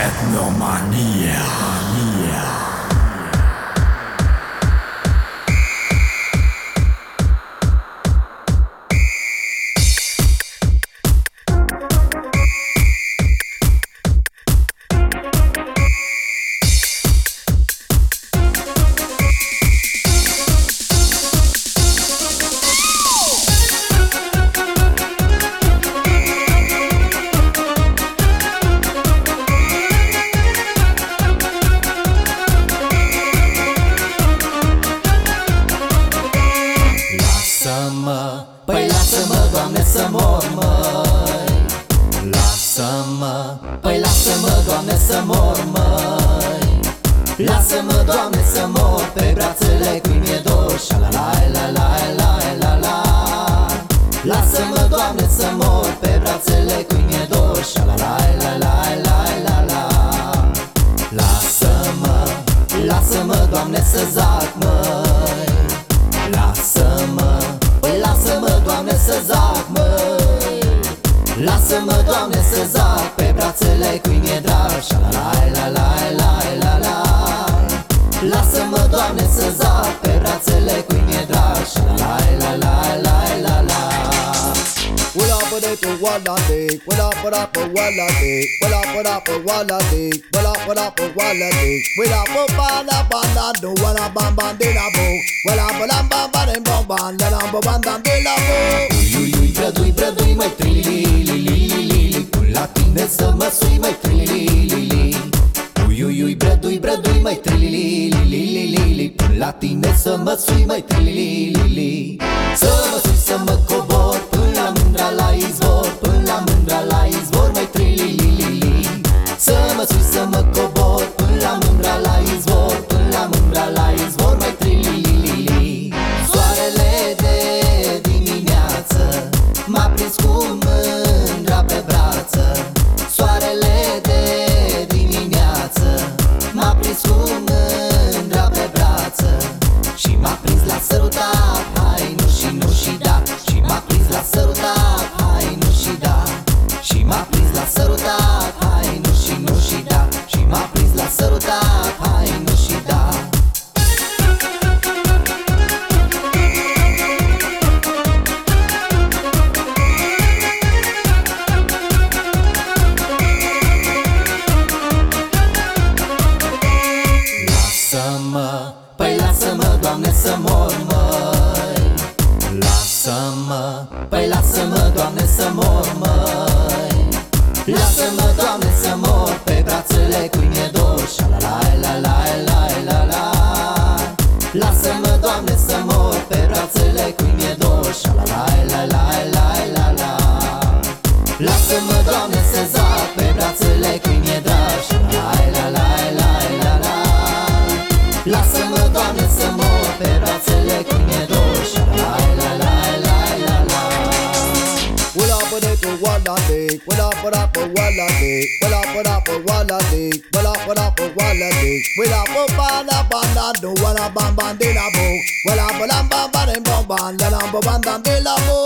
Ethnomania. Mania. Lasă-mă, păi lasă-mă, Doamne, să mor, măi. Lasă-mă, păi lasă-mă, Doamne, să mor, măi. Lasă-mă, Doamne, să mor pe brațele cui mi-e dor. Și la la la la la la la Lasă-mă, Doamne, să mor pe brațele cui mi-e dor. Și la la la la la la la Lasă-mă, lasă-mă, Doamne, să zac, măi să zac, măi Lasă-mă, Doamne, să zac pe brațele cui mi-e drag Și la la la la la la la Lasă-mă, Doamne, să zac pe brațele cui mi-e drag Și la la la la la la la Well up with it to walla day, well up with up with walla day, well up with up with walla day, well up with up with walla day, well up with banda banda do walla bam bam de la bo, well up with bam bam bam bam bam la la bam bam de la bo. Ui, ui, brădui, brădui, măi, trilililililili. Pun la tine să mă sui, măi, trilililili Ui, ui, ui, brădui, brădui, măi, trilililililili. Pun la tine să mă sui, măi, trilililili. Să mă sui, să mă cobor la sărutat Lasă-mă, păi lasă-mă, Doamne, să mor, măi. Lasă-mă, Doamne, să mor well up with up with walla day, well up with up with walla day, well up with up with walla day, well up with banda banda do walla bam bam de la bo, well up with bam bam bam bam bam la la bam bam de la bo.